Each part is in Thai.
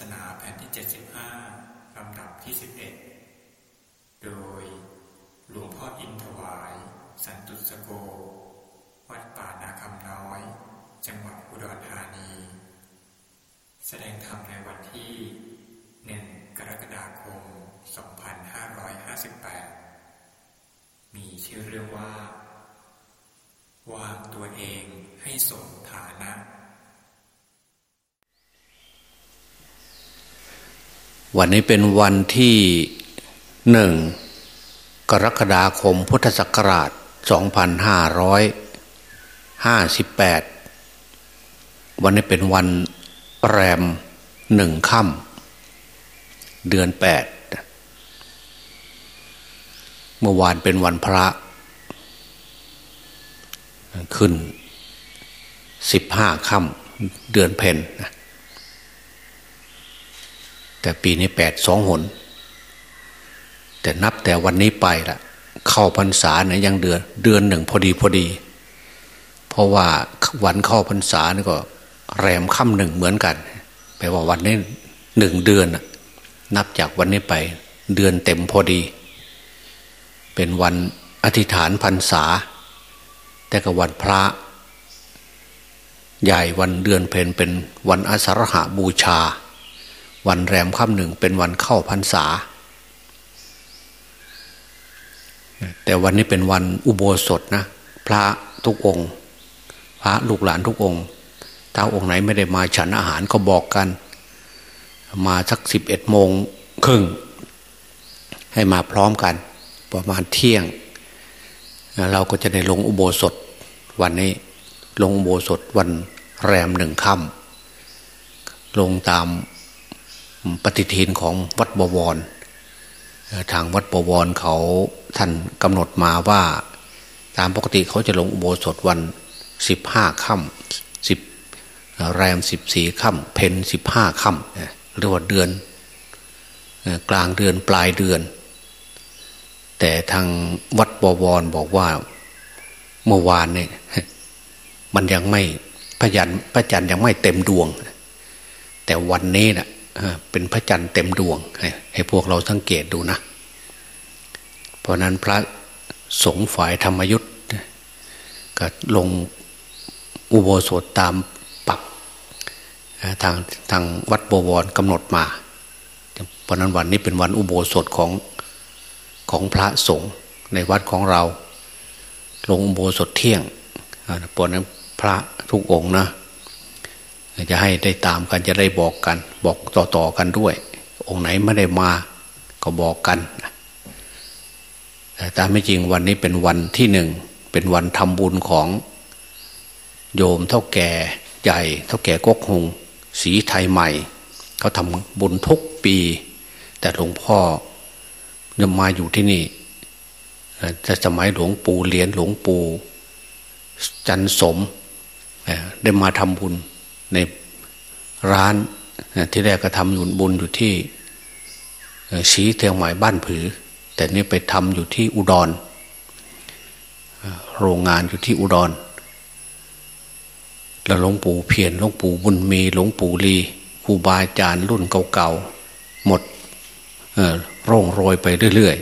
ศนาแผ่นที่ 75 ลำดับที่ 11 โดยหลวงพ่ออินทวาย สันตุสโก วัดป่านาคำน้อย จังหวัดอุดรธานี แสดงธรรมในวันที่ 1 กรกฎาคม 2558 มีชื่อเรื่องว่า วางตัวเองให้สมฐานะ วันนี้เป็นวันที่หนึ่งกรกฎาคมพุทธศักราช 2558 วันนี้เป็นวันแรมหนึ่งค่ำเดือนแปดเมื่อวานเป็นวันพระ ขึ้นสิบห้าค่ำเดือนเพนนะ แต่ปีนี้แปดสองหน แต่นับแต่วันนี้ไปละเข้าพรรษาเนี่ยยังเดือน เดือนหนึ่งพอดีพอดี เพราะว่าวันเข้าพรรษานี่ก็ แรมค่ำหนึ่งเหมือนกันแปลว่าวันนี้หนึ่งเดือนนับจากวันนี้ไป เดือนเต็มพอดี เป็นวันอธิษฐานพรรษา แต่กับวันพระ ใหญ่วันเดือนเพนเป็นวันอาสาฬหาบูชา วันแรมค่ำหนึ่งเป็นวันเข้าพรรษา แต่วันนี้เป็นวันอุโบสถนะพระทุกองค์ พระลูกหลานทุกองค์ถ้าองค์ไหนไม่ได้มาฉันอาหารก็บอกกัน มาสักสิบเอ็ดโมงครึ่ง ให้มาพร้อมกัน ประมาณเที่ยง เราก็จะได้ลงอุโบสถวันนี้ลงอุโบสถวันแรมหนึ่งค่ำลงตาม ปฏิทินของวัดบวร ทางวัดบวรเขาท่านกำหนดมาว่า ตามปกติเขาจะลงอุโบสถวันสิบห้าค่ำสิบแรมสิบสี่ค่ำเพนสิบห้าค่ำเรียกว่าเดือน กลางเดือนปลายเดือน แต่ทางวัดบวรบอกว่าเมื่อวานเนี่ยมันยังไม่พยันพระจันทร์ยังไม่เต็มดวง แต่วันนี้นะ่ะ เป็นพระจันทร์เต็มดวงให้ให้พวกเราสังเกตดูนะ เพราะนั้นพระสงฆ์ฝ่ายธรรมยุทธ์ก็ลงอุโบสถตามปักทางทางวัดบวรกำหนดมา เพราะนั้นวันนี้เป็นวันอุโบสถของของพระสงฆ์ในวัดของเรา ลงอุโบสถเที่ยงเพราะนั้นพระทุกองค์นะ จะให้ได้ตามกันจะได้บอกกัน บอกต่อๆกันด้วย องค์ไหนไม่ได้มาก็บอกกันแต่ตามไม่จริงวันนี้เป็นวันที่หนึ่งเป็นวันทำบุญของ โยมเท่าแก่ใหญ่เท่าแก่กกหงสีไทยใหม่เขาทำบุญทุกปี แต่หลวงพ่อยังมาอยู่ที่นี่จะสมัยหลวงปู่เลียนหลวงปู่จันสมได้มาทำบุญ ในร้านที่แรกก็ทำอยู่บุญอยู่ที่สีเทียงใหม่บ้านผือ แต่นี่ไปทำอยู่ที่อุดร โรงงานอยู่ที่อุดร แล้วหลวงปู่เพียรหลวงปู่บุญมีหลวงปู่ลีครูบาอาจารย์รุ่นเก่าๆ หมดโร่งโรยไปเรื่อย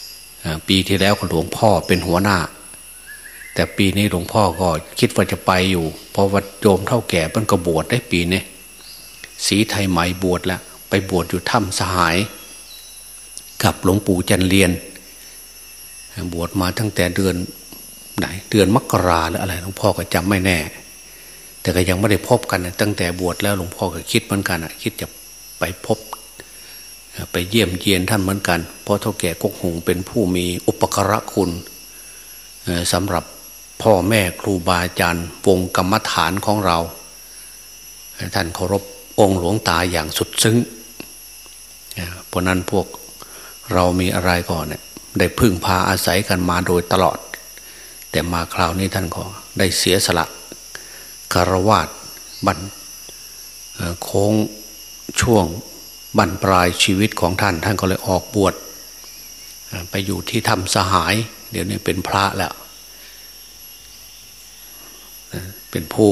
ๆปีที่แล้วหลวงพ่อเป็นหัวหน้า แต่ปีนี้หลวงพ่อก็คิดว่าจะไปอยู่ เพราะว่าโยมเท่าแก่มันก็บวชได้ปีนี้สีไทยไหมบวชแล้วไปบวชอยู่ถ้ำสหาย กับหลวงปู่จันเรียน บวชมาตั้งแต่เดือนไหนเดือนมกราหรืออะไรหลวงพ่อก็จำไม่แน่ แต่ก็ยังไม่ได้พบกันตั้งแต่บวชแล้วหลวงพ่อก็คิดเหมือนกันคิดจะไปพบ ไปเยี่ยมเยียนท่านเหมือนกัน เพราะเท่าแก่กกหงเป็นผู้มีอุปการะคุณสำหรับ พ่อแม่ครูบาอาจารย์วงกรรมฐานของเรา ท่านเคารพองค์หลวงตาอย่างสุดซึ้งเพราะนั้นพวกเรามีอะไรก่อนเนี่ยได้พึ่งพาอาศัยกันมาโดยตลอด แต่มาคราวนี้ท่านก็ได้เสียสละคารวาสบันโค้งช่วงบรรปลายชีวิตของท่าน ท่านก็เลยออกบวชไปอยู่ที่ถ้ำสหาย เดี๋ยวนี้เป็นพระแล้ว เป็นผู้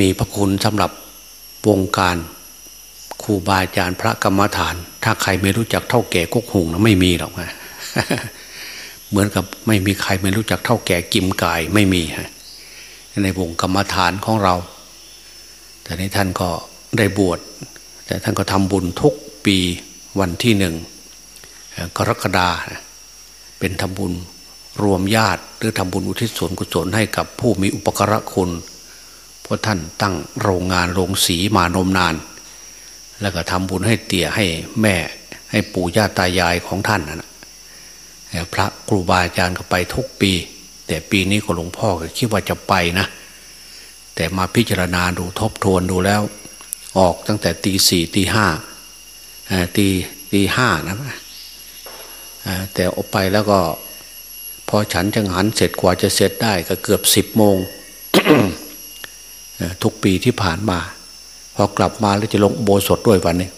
มีพระคุณสำหรับวงการครูบาอาจารย์พระกรรมฐาน ถ้าใครไม่รู้จักเท่าแก่กกหุงนะไม่มีหรอกนะเหมือนกับไม่มีใครไม่รู้จักเท่าแก่กิมกายไม่มีฮะในวงกรรมฐานของเรา แต่ในท่านก็ได้บวช แต่ท่านก็ทำบุญทุกปีวันที่หนึ่งกรกฎาเป็นทำบุญ รวมญาติหรือทำบุญอุทิศส่วนกุศลให้กับผู้มีอุปกรคุณเพราะท่านตั้งโรงงานโรงสีมานมนาน แล้วก็ทำบุญให้เตี่ยให้แม่ให้ปู่ย่าตายายของท่านนะพระครูบาอาจารย์ก็ไปทุกปี แต่ปีนี้ก็หลวงพ่อก็คิดว่าจะไปนะ แต่มาพิจารณาดูทบทวนดูแล้ว ออกตั้งแต่ตีสี่ตีห้าตีตีห้านะแต่ออกไปแล้วก็ พอฉันจังหันเสร็จกว่าจะเสร็จได้ก็เกือบสิบโมงทุกปีที่ผ่านมา พอกลับมาแล้วจะลงอุโบสถด้วยวันนี้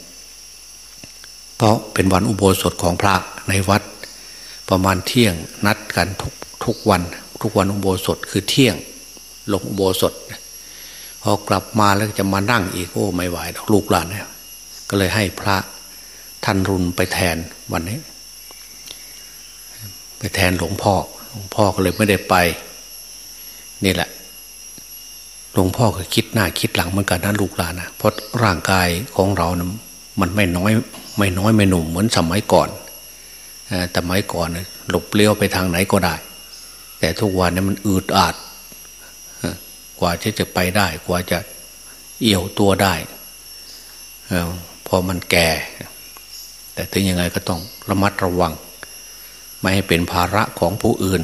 เพราะเป็นวันอุโบสถของพระในวัด ประมาณเที่ยงนัดกันทุกทุกวัน ทุกวันอุโบสถคือเที่ยง ลงอุโบสถ พอกลับมาแล้วจะมานั่งอีกโอ้ไม่ไหวลูกหลานเนี่ยก็เลยให้พระท่านรุนไปแทนวันนี้ ไปแทนหลวงพ่อหลวงพ่อก็เลยไม่ได้ไป นี่แหละ หลวงพ่อก็คิดหน้าคิดหลังเหมือนกันนะลูกหลานนะเพราะร่างกายของเรานะมันไม่น้อย ไม่น้อยไม่หนุ่มเหมือนสมัยก่อนแต่สมัยก่อนหลบเลี้ยวไปทางไหนก็ได้ แต่ทุกวันนี้มันอืดอาดกว่าที่จะไปได้ กว่าจะเอี่ยวตัวได้พอมันแก่ แต่ถึงยังไงก็ต้องระมัดระวัง ไม่ให้เป็นภาระของผู้อื่น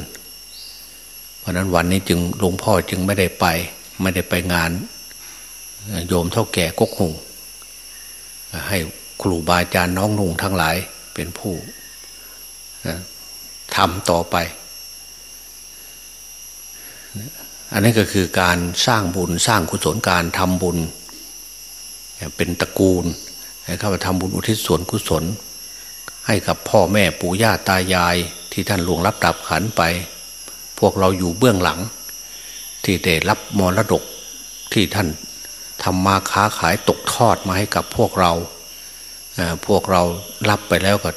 เพราะนั้นวันนี้จึงหลวงพ่อจึงไม่ได้ไป ไม่ได้ไปงาน โยมเท่าแก่กกหงให้ครูบาอาจารย์น้องนุ่งทั้งหลายเป็นผู้ทำต่อไป อันนี้ก็คือการสร้างบุญสร้างกุศลการทำบุญ เป็นตระกูลให้เข้าไปทำบุญอุทิศส่วนกุศล ให้กับพ่อแม่ปู่ย่าตายายที่ท่านหลวงรับดับขันไป พวกเราอยู่เบื้องหลัง ที่ได้รับมรดกที่ท่านทำมาค้าขายตกทอดมาให้กับพวกเราพวกเรารับไปแล้วก็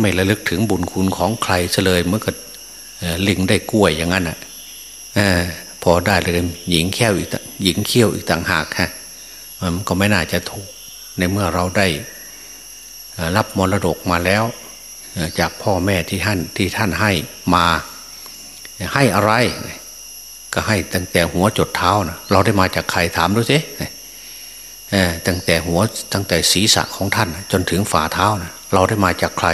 ไม่ระลึกถึงบุญคุณของใครเลยเมื่อก็ลิงได้กล้วยอย่างนั้นอะพอได้เลยหญิงแค้วอีกหญิงเขี้ยวอีกต่างหากฮะมันก็ไม่น่าจะถูกในเมื่อเราได้ รับมรดกมาแล้ว จากพ่อแม่ที่ท่านที่ท่านให้มาให้อะไรก็ให้ตั้งแต่หัวจดเท้านะเราได้มาจากใครถามดูสิตั้งแต่หัวตั้งแต่ศีรษะของท่าน จนถึงฝ่าเท้านะเราได้มาจากใคร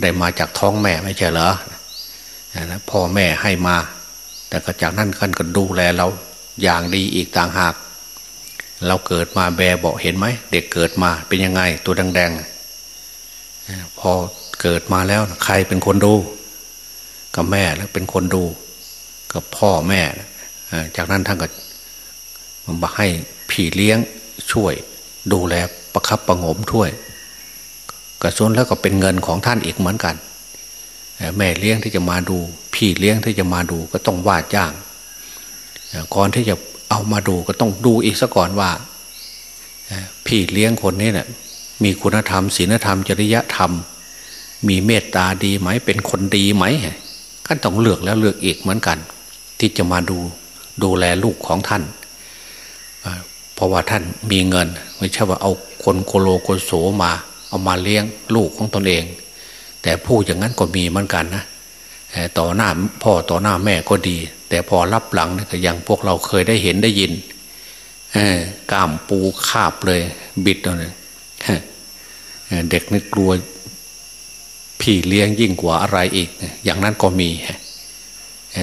ได้มาจากท้องแม่ไม่ใช่เหรอพ่อแม่ให้มา แต่ก็จากนั้นท่านก็ดูแลเราอย่างดีอีกต่างหาก เราเกิดมาแบเบาเห็นไหมเด็กเกิดมาเป็นยังไง ตัวแดงๆพอเกิดมาแล้วใครเป็นคนดูก็แม่แล้วเป็นคนดู กับพ่อแม่จากนั้นท่านก็มาให้พี่เลี้ยงช่วย ดูแลประคับประงมช่วยกระสุนแล้วก็เป็นเงินของท่านอีกเหมือนกัน แม่เลี้ยงที่จะมาดู พี่เลี้ยงที่จะมาดูก็ต้องว่าจ้างก่อนที่จะ เอามาดูก็ต้องดูอีกซะก่อนว่าพี่เลี้ยงคนนี้เนะี่ยมีคุณธรรมศีลธรรม จริยธรรม มีเมตตาดีไหมเป็นคนดีไหมก็ต้องเลือกแล้วเลือกอีกเหมือนกัน ที่จะมาดูดูแลลูกของท่านเพราะว่าท่านมีเงิน ไม่ใช่ว่าเอาคนโกโลโกโสมา เอามาเลี้ยงลูกของตนเอง แต่ผู้อย่างนั้นก็มีเหมือนกันนะต่อหน้าพ่อต่อหน้าแม่ก็ดี แต่พอรับหลังนี่ก็ยังพวกเราเคยได้เห็นได้ยินกล้ามปูคาบเลย บิดเลยเด็กนี่กลัวพี่เลี้ยงยิ่งกว่าอะไรอีก อย่างนั้นก็มี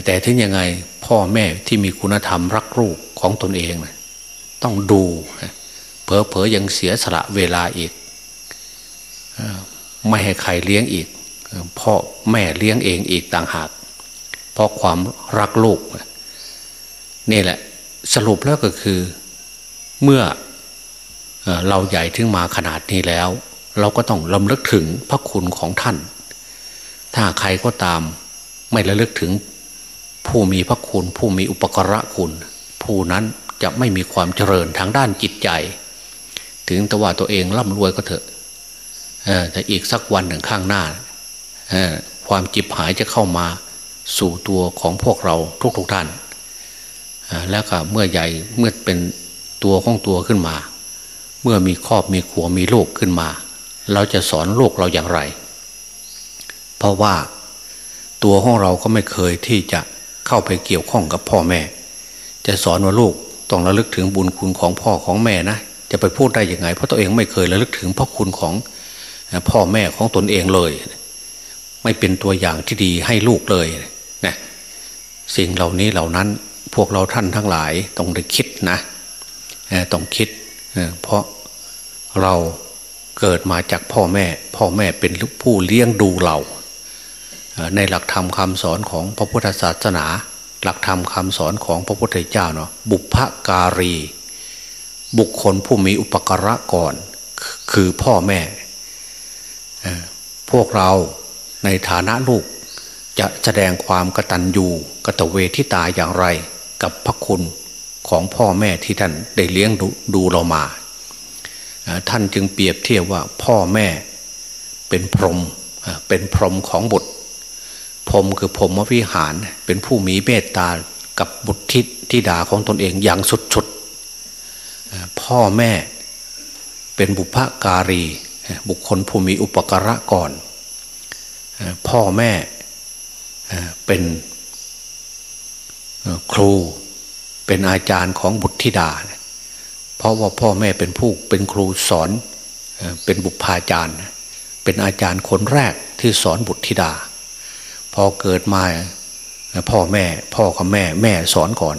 แต่ถึงยังไงพ่อแม่ที่มีคุณธรรมรักลูกของตนเองต้องดูเผลอๆยังเสียสละเวลาอีกไม่ให้ใครเลี้ยงอีกพ่อแม่เลี้ยงเองอีกต่างหาก เพราะความรักลูกนี่แหละสรุปแล้วก็คือเมื่อเราใหญ่ถึงมาขนาดนี้แล้ว เราก็ต้องลำลึกถึงพระคุณของท่าน ถ้าใครก็ตามไม่ระลึกถึงผู้มีพระคุณ ผู้มีอุปกระคุณ ผู้นั้นจะไม่มีความเจริญทางด้านจิตใจ ถึงแต่ว่าตัวเองร่ำรวยก็เถอะแต่อีกสักวันหนึ่งข้างหน้าความจิบหายจะเข้ามา สู่ตัวของพวกเราทุกๆทท่าน แล้วก็เมื่อใหญ่เมื่อเป็นตัวของตัวขึ้นมา เมื่อมีครอบมีขัวมีลูกขึ้นมา เราจะสอนลูกเราอย่างไร เพราะว่าตัวของเราก็ไม่เคยที่จะเข้าไปเกี่ยวข้องกับพ่อแม่ จะสอนว่าลูกต้องระลึกถึงบุญคุณของพ่อของแม่นะจะไปพูดได้ยังไง เพราะตัวเองไม่เคยระลึกถึงพระคุณของพ่อแม่ของตนเองเลย ไม่เป็นตัวอย่างที่ดีให้ลูกเลย สิ่งเหล่านี้เหล่านั้นพวกเราท่านทั้งหลายต้องได้คิดนะต้องคิดเพราะเราเกิดมาจากพ่อแม่ พ่อแม่เป็นผู้เลี้ยงดูเราในหลักธรรมคำสอนของพระพุทธศาสนา หลักธรรมคำสอนของพระพุทธเจ้าเนาะบุพการี บุคคลผู้มีอุปการะก่อน คือพ่อแม่ พวกเราในฐานะลูก จะแสดงความกตัญญูกตเวทิตาอย่างไร กับพระคุณของพ่อแม่ที่ท่านได้เลี้ยงดูดูเรามา ท่านจึงเปรียบเทียบว่าพ่อแม่เป็นพรหมเป็นพรหมของบุตร พรหมคือพรหมวิหารเป็นผู้มีเมตตากับบุตรทิธิดาของตนเองอย่างสุดๆพ่อแม่เป็นบุพการี บุคคลผู้มีอุปการะก่อน พ่อแม่ เป็นครูเป็นอาจารย์ของบุตรธิดา เพราะว่าพ่อแม่เป็นผู้เป็นครูสอนเป็นบุพาจารย์ เป็นอาจารย์คนแรกที่สอนบุตรธิดา พอเกิดมาพ่อแม่พ่อกับแม่แม่สอนก่อน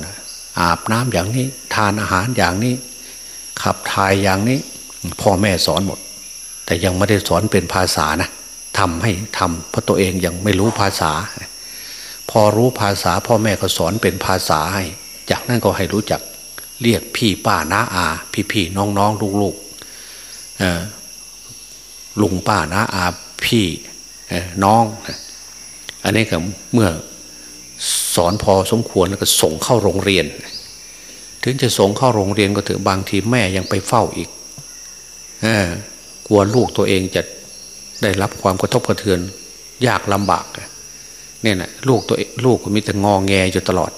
อาบน้ำอย่างนี้ทานอาหารอย่างนี้ ขับถ่ายอย่างนี้ พ่อแม่สอนหมด แต่ยังไม่ได้สอนเป็นภาษานะทำให้ทำเพราะตัวเองยังไม่รู้ภาษา พอรู้ภาษาพ่อแม่ก็สอนเป็นภาษาให้ จากนั้นก็ให้รู้จักเรียกพี่ป้าน้าอา พี่พี่น้องน้องลูกลูกลุงป้าน้าอาพี่น้อง อันนี้ก็เมื่อสอนพอสมควรแล้วก็ส่งเข้าโรงเรียน ถึงจะส่งเข้าโรงเรียนก็ถือบางทีแม่ยังไปเฝ้าอีกกลัวลูกตัวเองจะได้รับความกระทบกระเทือนยากลำบาก เนี่ยนะลูกตัวลูกก็มีแต่งองแงอยู่ตลอด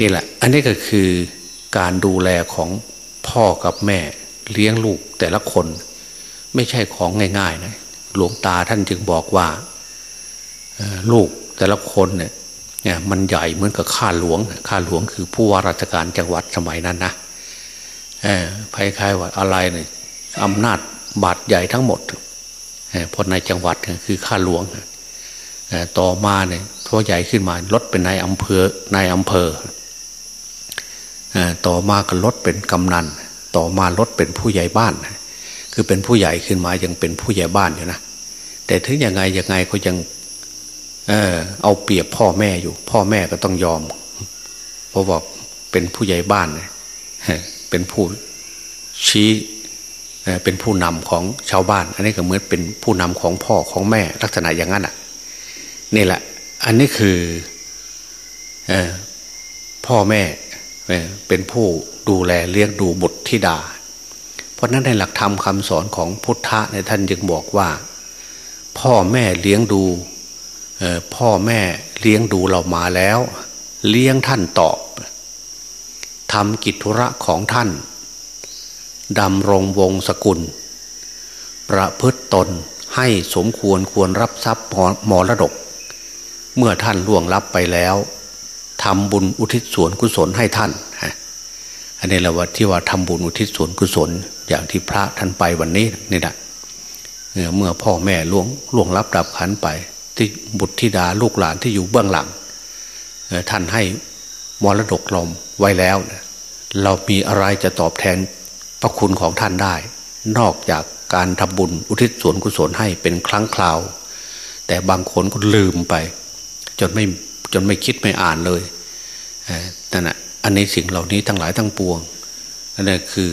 นี่แหละ อันนี้ก็คือการดูแลของพ่อกับแม่เลี้ยงลูกแต่ละคน ไม่ใช่ของง่ายๆนะหลวงตาท่านจึงบอกว่าลูกแต่ละคนเนี่ยเนี่ยมันใหญ่เหมือนกับข้าหลวงข้าหลวงคือผู้ว่าราชการจังหวัดสมัยนั้นนะอคล้ายๆว่าอะไรเนี่ยอำนาจบาดใหญ่ทั้งหมดพราะในจังหวัดคือข้าหลวง ต่อมาเนี่ยทัวใหญ่ขึ้นมาลดเป็นนายอำเภอนายอำเภอต่อมาก็ลดเป็นกำนัน ต่อมาลดเป็นผู้ใหญ่บ้าน คือเป็นผู้ใหญ่ขึ้นมายังเป็นผู้ใหญ่บ้านอยู่นะแต่ถึงยังไงยังไงก็ยังเออเอาเปรียบพ่อแม่อยู่ พ่อแม่ก็ต้องยอม เพราะว่าเป็นผู้ใหญ่บ้านเป็นผู้ชี้เป็นผู้นำของชาวบ้าน อันนี้ก็เหมือนเป็นผู้นำของพ่อของแม่ลักษณะอย่างนั้นอะ นี่แหละ อันนี้คือพ่อแม่เป็นผู้ดูแลเลี้ยงดูบุตรธิดา เพราะนั้นในหลักธรรมคำสอนของพุทธะในท่านจึงบอกว่า พ่อแม่เลี้ยงดูพ่อแม่เลี้ยงดูเรามาแล้ว เลี้ยงท่านตอบทำกิจธุระของท่านดำรงวงศกุล ประพฤตตนให้สมควรควรรับทรัพย์มรดก เมื่อท่านล่วงลับไปแล้วทำบุญอุทิศส่วนกุศลให้ท่านอันนี้เราว่าที่ว่าทำบุญอุทิศส่วนกุศล อย่างที่พระท่านไปวันนี้นี่แหละเมื่อพ่อแม่ล่วงล่วงรับดับขันไป ที่บุตรธิดาลูกหลานที่อยู่เบื้องหลังท่านให้มรดกลมไว้แล้ว เรามีอะไรจะตอบแทนพระคุณของท่านได้ นอกจากการทำบุญอุทิศส่วนกุศลให้เป็นครั้งคราว แต่บางคนก็ลืมไป จนไม่จนไม่คิดไม่อ่านเลยนั่นแหะอันนี้สิ่งเหล่านี้ทั้งหลายทั้งปวงนั่นคือ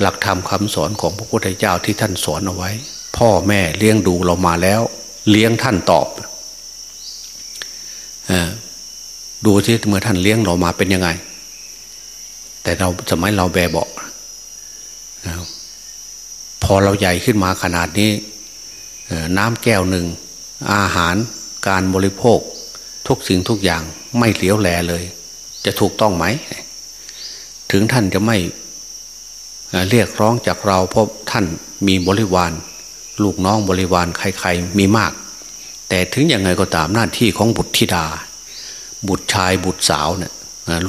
หลักธรรมคาสอนของพระพุทธเจ้าที่ท่านสอนเอาไว้ พ่อแม่เลี้ยงดูเรามาแล้ว เลี้ยงท่านตอบดูที่เมื่อท่านเลี้ยงเรามาเป็นยังไง แต่เราสมัยเราแบบเบาอเราใหญ่ขึ้นมาขนาดนี้น้ำแก้วหนึ่งอาหารการบริโภค ทุกสิ่งทุกอย่างไม่เหลียวแลเลย จะถูกต้องไหม ถึงท่านจะไม่เรียกร้องจากเราเพราะท่านมีบริวาร ลูกน้องบริวารใครๆมีมาก แต่ถึงยังไงก็ตามหน้าที่ของบุตรธิดา บุตรชายบุตรสาวเนี่ย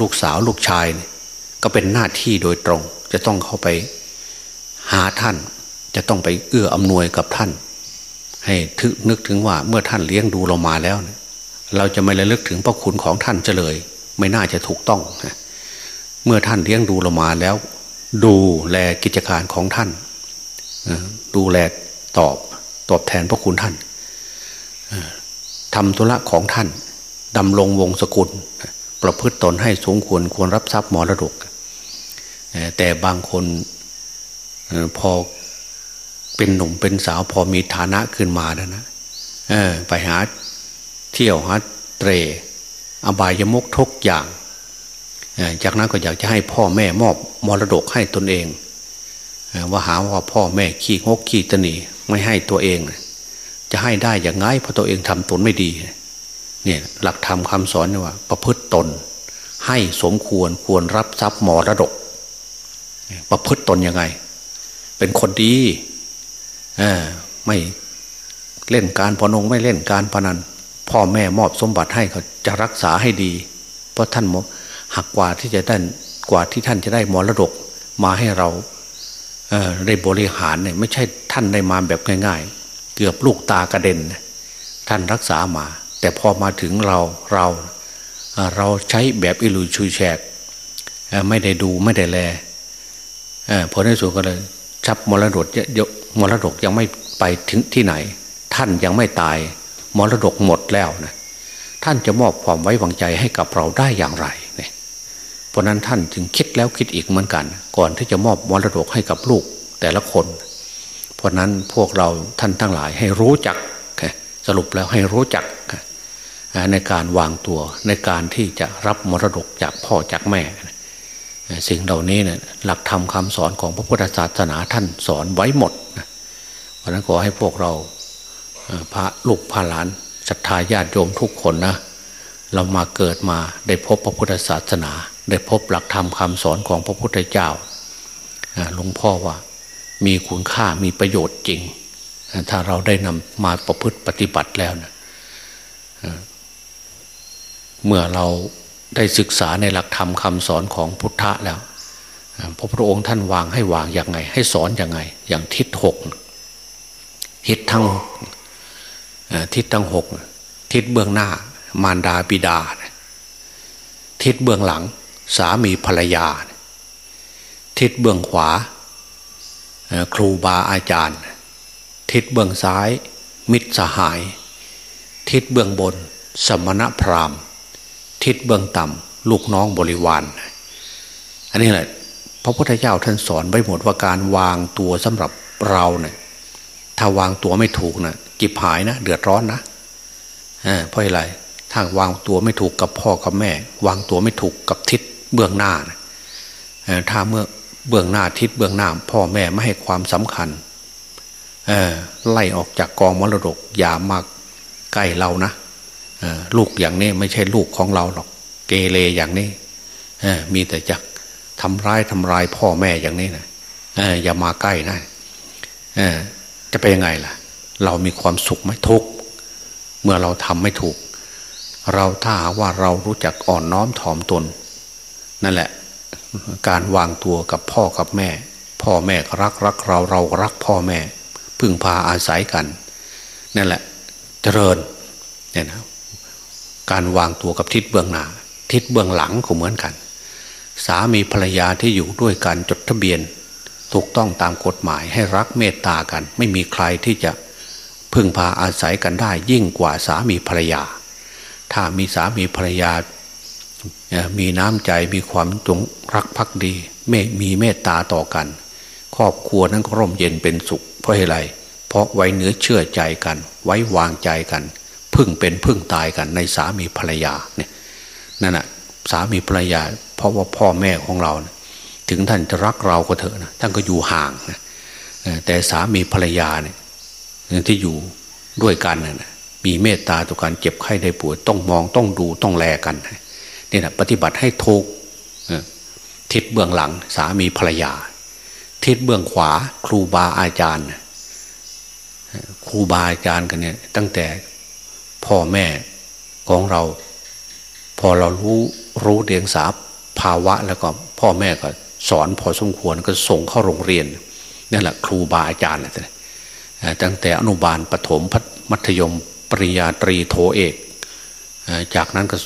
ลูกสาวลูกชายเนี่ยก็เป็นหน้าที่โดยตรง จะต้องเข้าไปหาท่าน จะต้องไปเอื้ออำนวยกับท่าน ให้ทึกนึกถึงว่าเมื่อท่านเลี้ยงดูเรามาแล้วเเราจะไม่ระลึกถึงพระคุณของท่านจะเลย ไม่น่าจะถูกต้อง เมื่อท่านเลี้ยงดูเรามาแล้ว ดูแลกิจการของท่าน ดูแลตอบตอบแทนพระคุณท่านทำธุระของท่านดำรงวงศกุล ประพฤติตนให้สงควรควรรับทรัพย์มรดก แต่บางคนพอเป็นหนุ่มเป็นสาวพอมีฐานะขึ้นมาแล้วนะไปหา เที่ยวหาเตร อบายมุกทุกอย่าง จากนั้นก็อยากจะให้พ่อแม่มอบมรดกให้ตนเอง ว่าหาว่าพ่อแม่ขี้งกขี้ตนีไม่ให้ตัวเอง จะให้ได้อย่างไงเพราะตัวเองทำตนไม่ดีเนี่ยหลักธรรมคำสอนว่า ประพฤติตน ให้สมควรควรรับทรัพย์มรดก ประพฤติตนยังไง เป็นคนดีไม่เล่นการพนงไม่เล่นการพนัน พ่อแม่มอบสมบัติให้เขาจะรักษาให้ดี เพราะท่านหักกว่าที่จะได้กว่าที่ท่านจะได้มรดกมาให้เราได้บริหารเนี่ยไม่ใช่ท่านได้มาแบบง่าย ๆ เกือบลูกตากระเด็น ท่านรักษามา แต่พอมาถึงเราเราเราใช้แบบอิลุชุยแฉกไม่ได้ดูไม่ได้แลผลในสุดก็เลยชับมรดกมรดกยังไม่ไปถึงที่ไหน ท่านยังไม่ตาย มรดกหมดแล้วนะท่านจะมอบความไว้วางใจให้กับเราได้อย่างไรเนี่ยเพราะนั้นท่านจึงคิดแล้วคิดอีกเหมือนกัน ก่อนที่จะมอบมรดกให้กับลูกแต่ละคน เพราะนั้นพวกเราท่านทั้งหลายให้รู้จัก สรุปแล้วให้รู้จัก ในการวางตัวในการที่จะรับมรดกจากพ่อจากแม่ สิ่งเหล่านี้เนี่ยหลักธรรมคาสอนของพระพุทธศาสนาท่านสอนไว้หมดเพราะนั้นขอให้พวกเรา พระลูกพระหลานศรัทธาญาติโยมทุกคนนะ เรามาเกิดมาได้พบพระพุทธศาสนา ได้พบหลักธรรมคาสอนของพระพุทธเจ้าหลวงพ่อว่ามีคุณค่ามีประโยชน์จริง ถ้าเราได้นำมาประพฤติปฏิบัติแล้วนะเมื่อเราได้ศึกษาในหลักธรรมคำสอนของพุทธะแล้วพระพุทธองค์ท่านวางให้วางอย่างไง ให้สอนอย่างไง อย่างทิศหกทิศทั้ง ทิศทั้งหกทิศเบื้องหน้า มารดาบิดา ทิศเบื้องหลัง สามีภรรยา ทิศเบื้องขวา ครูบาอาจารย์ ทิศเบื้องซ้าย มิตรสหาย ทิศเบื้องบน สมณพราหมณ์ ทิศเบื้องต่ำลูกน้องบริวาร อันนี้แหละพระพุทธเจ้าท่านสอนไว้หมดว่าการวางตัวสำหรับเราเนี่ยถ้าวางตัวไม่ถูกนะ จิบหายนะเดือดร้อนนะเพราะอะไรถ้าวางตัวไม่ถูกกับพ่อกับแม่ วางตัวไม่ถูกกับทิศเบื้องหน้านะถ้าเมื่อเบื้องหน้าทิศเบื้องหน้า พ่อแม่ไม่ให้ความสำคัญไล่ออกจากกองมรดกอย่ามาใกล้เรานะลูกอย่างนี้ไม่ใช่ลูกของเราหรอก เกเรอย่างนี้มีแต่จะทำร้ายทำลายพ่อแม่อย่างนี้นะอย่ามาใกล้นะจะไปยังไงล่ะ เรามีความสุขไหมทุกเมื่อเราทำไม่ถูก เราถ้าว่าเรารู้จักอ่อนน้อมถ่อมตน นั่นแหละ การวางตัวกับพ่อกับแม่ พ่อแม่รักรักเราเรารักพ่อแม่ พึ่งพาอาศัยกัน นั่นแหละเจริญเนี่ยนะการวางตัวกับทิศเบื้องหน้า ทิศเบื้องหลังก็เหมือนกัน สามีภรรยาที่อยู่ด้วยกันจดทะเบียน ถูกต้องตามกฎหมายให้รักเมตตากัน ไม่มีใครที่จะ พึ่งพาอาศัยกันได้ยิ่งกว่าสามีภรรยา ถ้ามีสามีภรรยา มีน้ำใจมีความจงรักภักดีไม่มีเมตตาต่อกัน ครอบครัวนั้นก็ร่มเย็นเป็นสุข เพราะอะไร เพราะไว้เนื้อเชื่อใจกัน ไว้วางใจกัน พึ่งเป็นพึ่งตายกันในสามีภรรยาเนี่ยนั่นแหะสามีภรรยา เพราะว่าพ่อแม่ของเราถึงท่านจะรักเราก็เถอะนะท่านก็อยู่ห่างนะแต่สามีภรรยาเนี่ย ที่อยู่ด้วยกันนะมีเมตตาต่อการเจ็บไข้ได้ป่วยต้องมองต้องดูต้องแลกันนี่แหละปฏิบัติให้ถูกทิศเบื้องหลังสามีภรรยา ทิศเบื้องขวาครูบาอาจารย์ครูบาอาจารย์กันเนี่ยตั้งแต่พ่อแม่ของเรา พอเรารู้รู้เดียงสาภาวะแล้วก็พ่อแม่ก็สอนพอสมควรก็ส่งเข้าโรงเรียนนั่นแหละครูบาอาจารย์นะ ตั้งแต่อนุบาลปฐมมัธยมปริญญาตรีโทเอก จากนั้นก็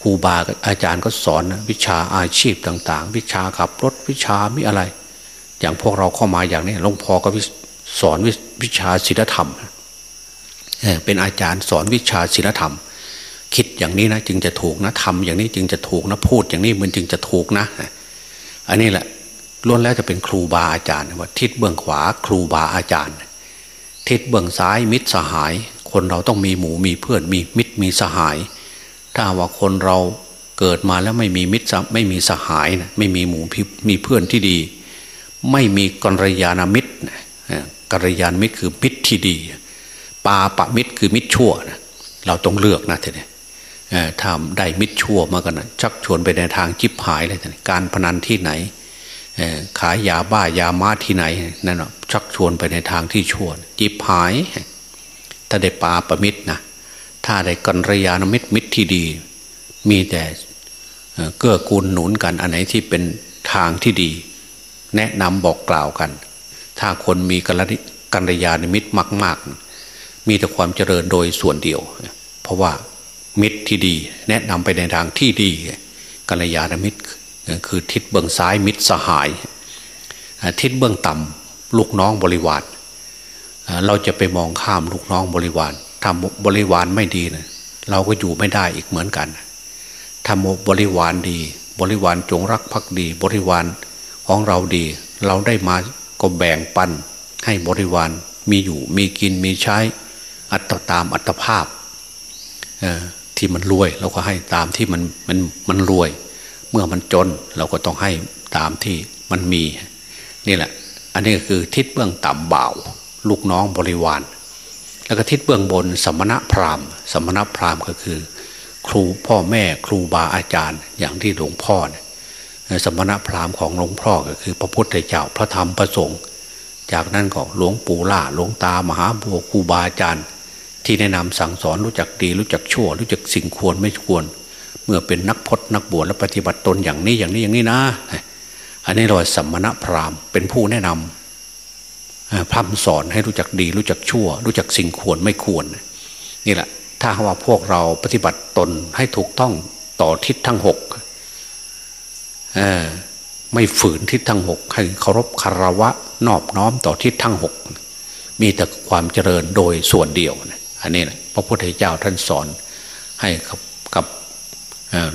ครูบาอาจารย์ก็สอนวิชาอาชีพต่าง ๆ วิชาขับรถวิชามิอะไร อย่างพวกเราเข้ามาอย่างนี้หลวงพ่อก็สอนวิชาศีลธรรม เป็นอาจารย์สอนวิชาศีลธรรม คิดอย่างนี้นะจึงจะถูกนะทำอย่างนี้จึงจะถูกนะพูดอย่างนี้มันจึงจะถูกนะ อันนี้แหละล้วนแล้วจะเป็นครูบาอาจารย์ว่าทิศเบื้องขวาครูบาอาจารย์ ทิศเบื้องซ้ายมิตรสหาย คนเราต้องมีหมูมีเพื่อนมีมิตรมีสหาย ถ้าว่าคนเราเกิดมาแล้วไม่มีมิตรไม่มีสหายนะไม่มีหมูมีเพื่อนที่ดี ไม่มีกัลยาณมิตรกัลยาณมิตรคือมิตรที่ดีปาปะมิตรคือมิตรชั่วนะเราต้องเลือกนะทีนี้ถ้าได้มิตรชั่วมากันนะชักชวนไปในทางจิบหายเลยทีนี้การพนันที่ไหน ขายยาบ้ายามาที่ไหนนั่นชักชวนไปในทางที่ชั่วจิบหาย ถ้าได้ปาประมิตรนะถ้าได้กัลยาณมิตรมิตรที่ดี มีแต่เกื้อกูลหนุนกันอันไหนที่เป็นทางที่ดี แนะนำบอกกล่าวกัน ถ้าคนมีกัลยาณมิตรมาก ๆ มีแต่ความเจริญโดยส่วนเดียว เพราะว่ามิตรที่ดี แนะนำไปในทางที่ดีกัลยาณมิตร คือทิศเบื้องซ้ายมิตรสหาย ทิศเบื้องต่ำลูกน้องบริวารเราจะไปมองข้ามลูกน้องบริวารทำบริวารไม่ดีนะเราก็อยู่ไม่ได้อีกเหมือนกันทำบริวารดี บริวารจงรักภักดี บริวารของเราดี เราได้มาก็แบ่งปัน ให้บริวารมีอยู่มีกินมีใช้ อัตตามอัตภาพที่มันรวยเราก็ให้ตามที่มันมันมันรวย เมื่อมันจนเราก็ต้องให้ตามที่มันมี นี่แหละ อันนี้ก็คือทิศเบื้องต่ำเบาลูกน้องบริวาร แล้วก็ทิศเบื้องบนสมณะพราหมณ์สมณะพราหมณ์ก็คือ ครูพ่อแม่ครูบาอาจารย์อย่างที่หลวงพ่อเนี่ยสมณะพราหมณ์ของหลวงพ่อก็คือ พระพุทธเจ้าพระธรรมพระสงฆ์จากนั้นก็หลวงปู่ล่าหลวงตามหาบัวครูบาอาจารย์ ที่แนะนำสั่งสอนรู้จักดีรู้จักชั่ว รู้จักสิ่งควรไม่ควร เมื่อเป็นนักพจนักบวชและปฏิบัติตนอย่างนี้อย่างนี้อย่างนี้นะ อันนี้เราสัมมณพราหมณ์เป็นผู้แนะนำพร่ำสอนให้รู้จักดี รู้จักชั่ว รู้จักสิ่งควรไม่ควร นี่แหละ ถ้าว่าพวกเราปฏิบัติตนให้ถูกต้องต่อทิศทั้งหกไม่ฝืนทิศทั้งหกให้เคารพคารวะนอบน้อมต่อทิศทั้งหกมีแต่ความเจริญโดยส่วนเดียวนะอันนี้แหละพระพุทธเจ้าท่านสอนให้กับ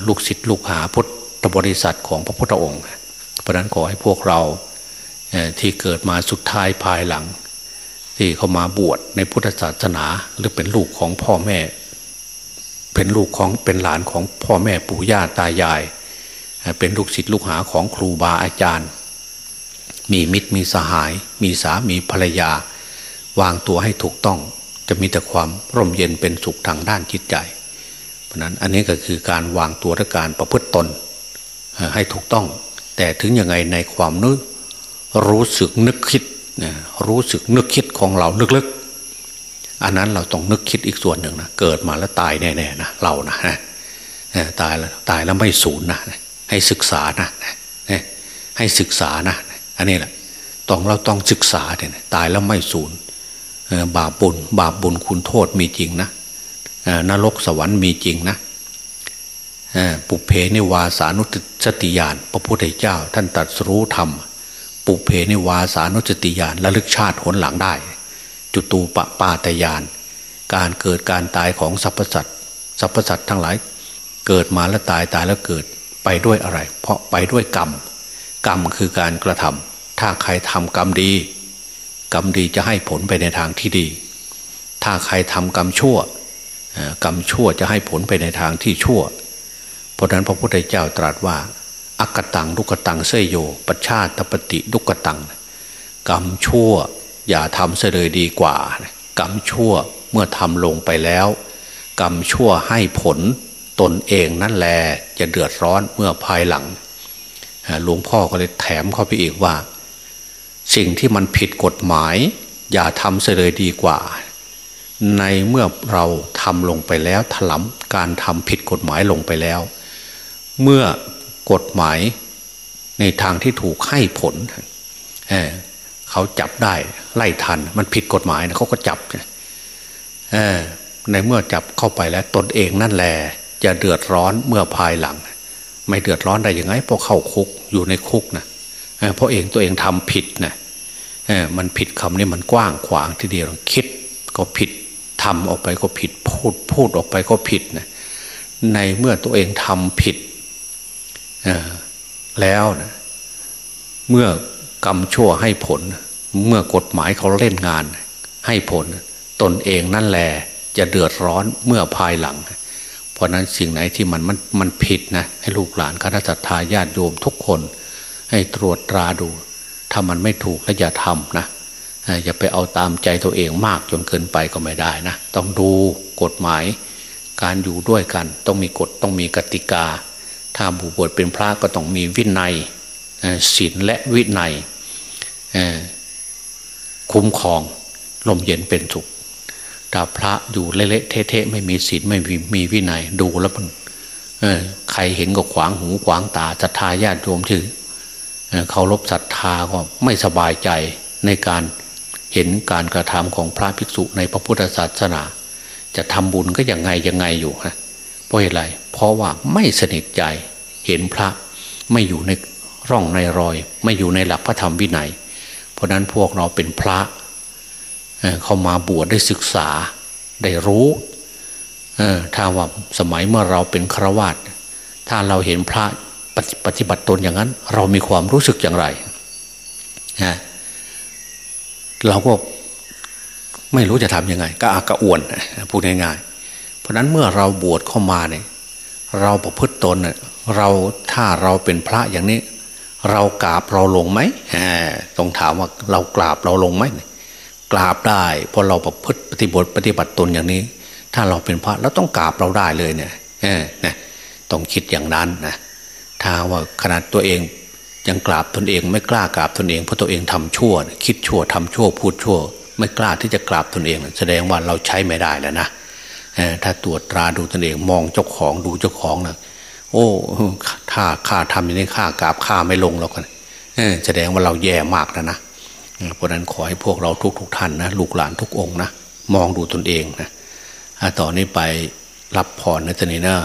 ลูกศิษย์ลูกหาพุทธบริษัทของพระพุทธองค์ เพราะนั้นขอให้พวกเราที่เกิดมาสุดท้ายภายหลัง ที่เขามาบวชในพุทธศาสนาหรือเป็นลูกของพ่อแม่ เป็นลูกของเป็นหลานของพ่อแม่ปู่ย่าตายาย เป็นลูกศิษย์ลูกหาของครูบาอาจารย์ มีมิตรมีสหาย มีสามีภรรยา วางตัวให้ถูกต้องจะมีแต่ความร่มเย็นเป็นสุขทางด้านจิตใจ ราะนั้นอันนี้ก็คือการวางตัวและการประพฤติตนให้ถูกต้อง แต่ถึงยังไงในความนึกรู้สึกนึกคิดรู้สึกนึกคิดของเราลึกๆ อันนั้นเราต้องนึกคิดอีกส่วนหนึ่งนะเกิดมาแล้วตายแน่ๆนะเรานะตายแล้วตายแล้วไม่สูญนะให้ศึกษานะให้ศึกษานะ อันนี้แหละต้องเราต้องศึกษาเนี่ยตายแล้วไม่สูญบาปบุญบาปบุญคุณโทษมีจริงนะ นรกสวรรค์มีจริงนะปุเพนิวาสานุสติญาณพระพุทธเจ้า ท่านตัดรู้ธรรม ปุเพนิวาสานุสติญาณระลึกชาติหนหลังได้ จุตูปปาตยานการเกิดการตายของสรรพสัตว์สรรพสัตว์ทั้งหลาย เกิดมาแล้วตายตายแล้วเกิดไปด้วยอะไร เพราะไปด้วยกรรม กรรมคือการกระทำถ้าใครทำกรรมดี กรรมดีจะให้ผลไปในทางที่ดี ถ้าใครทำกรรมชั่ว กรรมชั่วจะให้ผลไปในทางที่ชั่ว เพราะนั้นพระพุทธเจ้าตรัสว่า อักตังลุกตังเสยโยปัชชาตปฏิลุกตัง กรรมชั่วอย่าทำเสียเลยดีกว่า กรรมชั่วเมื่อทำลงไปแล้ว กรรมชั่วให้ผลตนเองนั่นแหละจะเดือดร้อนเมื่อภายหลังหลวงพ่อก็เลยแถมเข้าไปอีกว่า สิ่งที่มันผิดกฎหมาย อย่าทำเสียเลยดีกว่า ในเมื่อเราทำลงไปแล้วถลำการทำผิดกฎหมายลงไปแล้ว เมื่อกฎหมายในทางที่ถูกให้ผลเเขาจับได้ไล่ทัน มันผิดกฎหมายนะเขาก็จับในเมื่อจับเข้าไปแล้วตนเองนั่นแหละจะเดือดร้อนเมื่อภายหลัง ไม่เดือดร้อนได้ยังไงเพราะเข้าคุกอยู่ในคุกนะเพราะเองตัวเองทำผิดนะมันผิดคำนี้มันกว้างขวางทีเดียวคิดก็ผิด ทำออกไปก็ผิด พูดพูดออกไปก็ผิดนะในเมื่อตัวเองทำผิดแล้วนะเมื่อกรรมชั่วให้ผล เมื่อกฎหมายเขาเล่นงาน ให้ผล ตนเองนั่นแหละจะเดือดร้อนเมื่อภายหลัง เพราะนั้นสิ่งไหนที่มันมันมันผิดนะให้ลูกหลานคณะสัตยาญาติโยมทุกคน ให้ตรวจตราดู ถ้ามันไม่ถูกก็อย่าทำนะ อย่าไปเอาตามใจตัวเองมากจนเกินไปก็ไม่ได้นะ ต้องดูกฎหมาย การอยู่ด้วยกัน ต้องมีกฎต้องมีกติกา ถ้าบุบวชเป็นพระก็ต้องมีวินัยศีลและวินัยคุ้มครองลมเย็นเป็นสุขถ้าพระอยู่เละๆเทะๆไม่มีศีลไม่มีมีวินัยดูแล้วมันใครเห็นก็ขวางหูขวางตาศรัทธาญาติโยมถือเคารพศรัทธาก็ไม่สบายใจในการ เห็นการกระทำของพระภิกษุในพระพุทธศาสนา จะทำบุญก็ยังไงยังไงอยู่ฮะเพราะอะไรเพราะว่าไม่สนิทใจเห็นพระไม่อยู่ในร่องในรอย ไม่อยู่ในหลักพระธรรมวินัย เพราะนั้นพวกเราเป็นพระเข้ามาบวชได้ศึกษาได้รู้ถ้าว่าสมัยเมื่อเราเป็นฆรวาสถ้าเราเห็นพระปฏิบัติตนอย่างนั้น เรามีความรู้สึกอย่างไรฮะ เราก็ไม่รู้จะทำยังไง ก็อากระอ่วนพูดง่ายๆเพราะนั้นเมื่อเราบวชเข้ามาเนี่ยเราประพฤติตนเราถ้าเราเป็นพระอย่างนี้ เรากราบเราลงไหมต้องถามว่าเรากราบเราลงไหมกราบได้พอเราประพฤติปฏิบัติปฏิบัติตนอย่างนี้ ถ้าเราเป็นพระเราต้องกราบเราได้เลยเนี่ยนะต้องคิดอย่างนั้นนะถ้าว่าขนาดตัวเอง ยังกราบตนเองไม่กล้ากราบตนเองเพราะตัวเองทำชั่ว คิดชั่วทำชั่วพูดชั่ว ไม่กล้าที่จะกราบตนเอง แสดงว่าเราใช้ไม่ได้แล้วนะถ้าตรวจตราดูตนเองมองเจ้าของดูเจ้าของนะโอ้ถ้าข้าทำอย่างนี้ข้ากราบข้าไม่ลงแล้วกันแสดงว่าเราแย่มากแล้วนะเพราะนั้นขอให้พวกเราทุกๆทท่านนะลูกหลานทุกองนะมองดูตนเองนะต่อนนี้ไปรับพรในตนีเนอะ